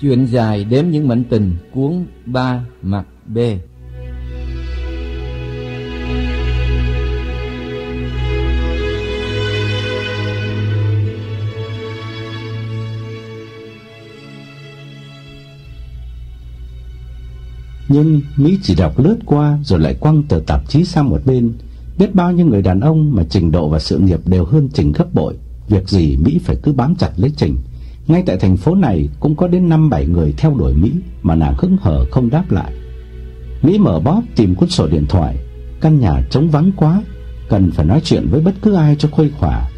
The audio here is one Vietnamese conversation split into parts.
Chuyện dài đếm những mệnh tình cuốn 3 mặt B. Nhưng Mỹ chỉ đọc lướt qua rồi lại quăng tờ tạp chí sang một bên. Biết bao nhiêu người đàn ông mà trình độ và sự nghiệp đều hơn Trình gấp bội. Việc gì Mỹ phải cứ bám chặt lấy Trình? Ngay tại thành phố này cũng có đến 5-7 người theo đuổi Mỹ mà nàng hững hờ không đáp lại. Mỹ mở bóp tìm cuốn sổ điện thoại, căn nhà trống vắng quá, cần phải nói chuyện với bất cứ ai cho khuây khỏa.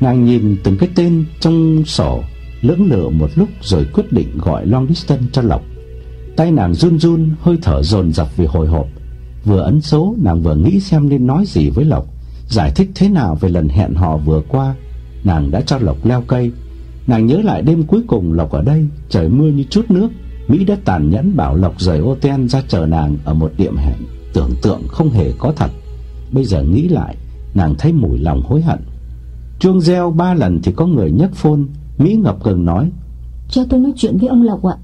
Nàng nhìn từng cái tên trong sổ, lưỡng lự một lúc rồi quyết định gọi long distance cho Lộc. Tay nàng run run, hơi thở dồn dập vì hồi hộp. Vừa ấn số, nàng vừa nghĩ xem nên nói gì với Lộc, giải thích thế nào về lần hẹn hò vừa qua. Nàng đã cho Lộc leo cây, Nàng nhớ lại đêm cuối cùng Lộc ở đây, trời mưa như chút nước, Mỹ đã tàn nhẫn bảo Lộc rời ô ten ra chờ nàng ở một điểm hẹn tưởng tượng không hề có thật. Bây giờ nghĩ lại, nàng thấy mùi lòng hối hận. Chuông reo ba lần thì có người nhấc phone, Mỹ ngập ngừng nói: "Cho tôi nói chuyện với ông Lộc ạ."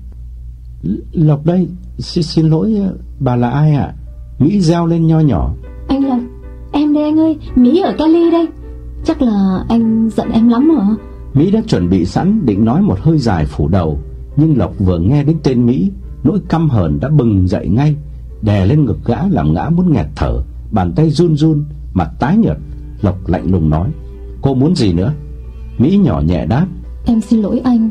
"Lộc đây, xin, xin lỗi bà là ai ạ?" Mỹ reo lên nho nhỏ. "Anh Lộc, em đây anh ơi, Mỹ ở Cali đây. Chắc là anh giận em lắm hả?" Mỹ đã chuẩn bị sẵn định nói một hơi dài phủ đầu, nhưng Lộc vừa nghe đến tên Mỹ, nỗi căm hờn đã bừng dậy ngay, đè lên ngực gã làm gã muốn nghẹt thở, bàn tay run run, mặt tái nhợt, Lộc lạnh lùng nói: "Cô muốn gì nữa?" Mỹ nhỏ nhẹ đáp: "Em xin lỗi anh,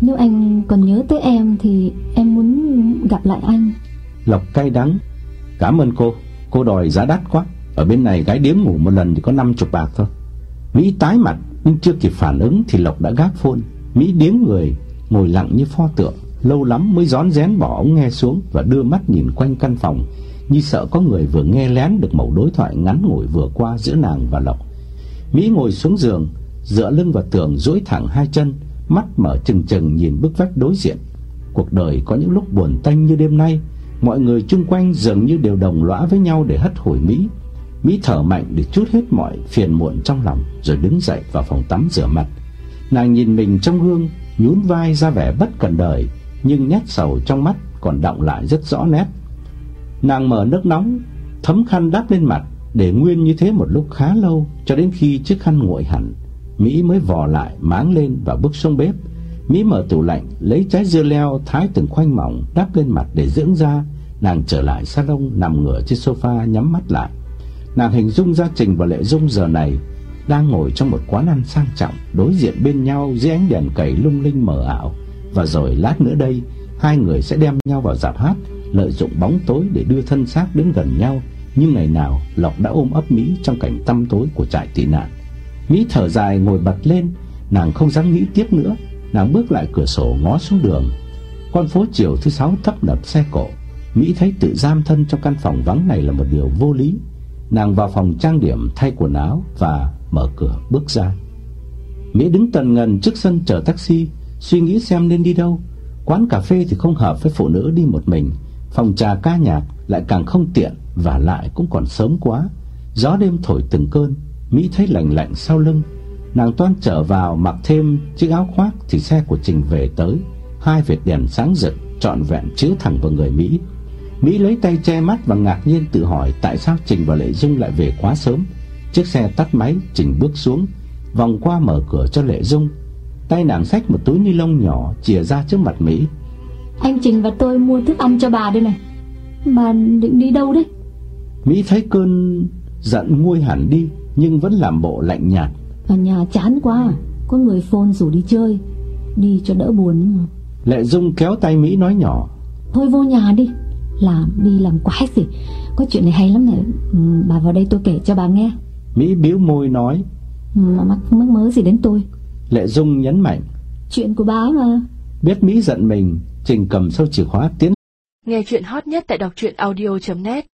nếu anh còn nhớ tới em thì em muốn gặp lại anh." Lộc cay đắng: "Cảm ơn cô, cô đòi giá đắt quá, ở bên này gái điếm ngủ một lần thì có 50 bạc thôi." Mỹ tái mặt nhưng chưa kịp phản ứng thì Lộc đã gác phone. Mỹ điếng người, Ngồi lặng như pho tượng. Lâu lắm mới rón rén bỏ ống nghe xuống Và đưa mắt nhìn quanh căn phòng, Như sợ có người vừa nghe lén được mẩu đối thoại ngắn ngủi vừa qua giữa nàng và Lộc. Mỹ ngồi xuống giường, Dựa lưng vào tường duỗi thẳng hai chân, Mắt mở trừng trừng nhìn bức vách đối diện. Cuộc đời có những lúc buồn tanh như đêm nay, Mọi người chung quanh dường như đều đồng lõa với nhau để hất hồi Mỹ. Mỹ thở mạnh để chút hết mọi phiền muộn trong lòng rồi đứng dậy vào phòng tắm rửa mặt. Nàng nhìn mình trong gương, nhún vai ra vẻ bất cần đời, nhưng nét sầu trong mắt còn đọng lại rất rõ nét. Nàng mở nước nóng, thấm khăn đắp lên mặt, để nguyên như thế một lúc khá lâu, cho đến khi chiếc khăn nguội hẳn, Mỹ mới vò lại, máng lên và bước xuống bếp. Mỹ mở tủ lạnh, lấy trái dưa leo thái từng khoanh mỏng đắp lên mặt để dưỡng da. Nàng trở lại salon nằm ngửa trên sofa nhắm mắt lại. Nàng hình dung gia Trình và Lệ Dung giờ này đang ngồi trong một quán ăn sang trọng, đối diện bên nhau dưới ánh đèn cầy lung linh mờ ảo, và rồi lát nữa đây, hai người sẽ đem nhau vào dạp hát, lợi dụng bóng tối để đưa thân xác đến gần nhau, như ngày nào Lộc đã ôm ấp Mỹ trong cảnh tăm tối của trại tị nạn. Mỹ thở dài ngồi bật lên, nàng không dám nghĩ tiếp nữa, nàng bước lại cửa sổ ngó xuống đường. Con phố chiều thứ sáu tấp nập xe cộ, Mỹ thấy tự giam thân trong căn phòng vắng này là một điều vô lý. Nàng vào phòng trang điểm thay quần áo và mở cửa bước ra. Mỹ đứng tần ngần trước sân chờ taxi, suy nghĩ xem nên đi đâu. Quán cà phê thì không hợp với phụ nữ đi một mình, phòng trà ca nhạc lại càng không tiện và lại cũng còn sớm quá. Gió đêm thổi từng cơn, Mỹ thấy lạnh lạnh sau lưng. Nàng toan trở vào mặc thêm chiếc áo khoác thì xe của Trình về tới, hai vệt đèn sáng rực trọn vẹn chiếu thẳng vào người Mỹ. Mỹ lấy tay che mắt và ngạc nhiên tự hỏi tại sao Trình và Lệ Dung lại về quá sớm. Chiếc xe tắt máy, Trình bước xuống, vòng qua mở cửa cho Lệ Dung. Tay nàng xách một túi ni lông nhỏ chìa ra trước mặt Mỹ. Anh Trình và tôi mua thức ăn cho bà đây này. Bà định đi đâu đấy? Mỹ thấy cơn giận nguôi hẳn đi nhưng vẫn làm bộ lạnh nhạt. Ở nhà chán quá, có người phone rủ đi chơi, đi cho đỡ buồn. Lệ Dung kéo tay Mỹ nói nhỏ. Thôi vô nhà đi, làm đi làm quái gì? Có chuyện này hay lắm này. Ừ, Bà vào đây tôi kể cho bà nghe. Mỹ biếu môi nói ừ, Mà mắc mắc mớ gì đến tôi? Lệ Dung nhấn mạnh Chuyện của bà mà. Biết Mỹ giận mình Trình cầm sâu chìa khóa tiến Nghe chuyện hot nhất tại đọc truyện audio.net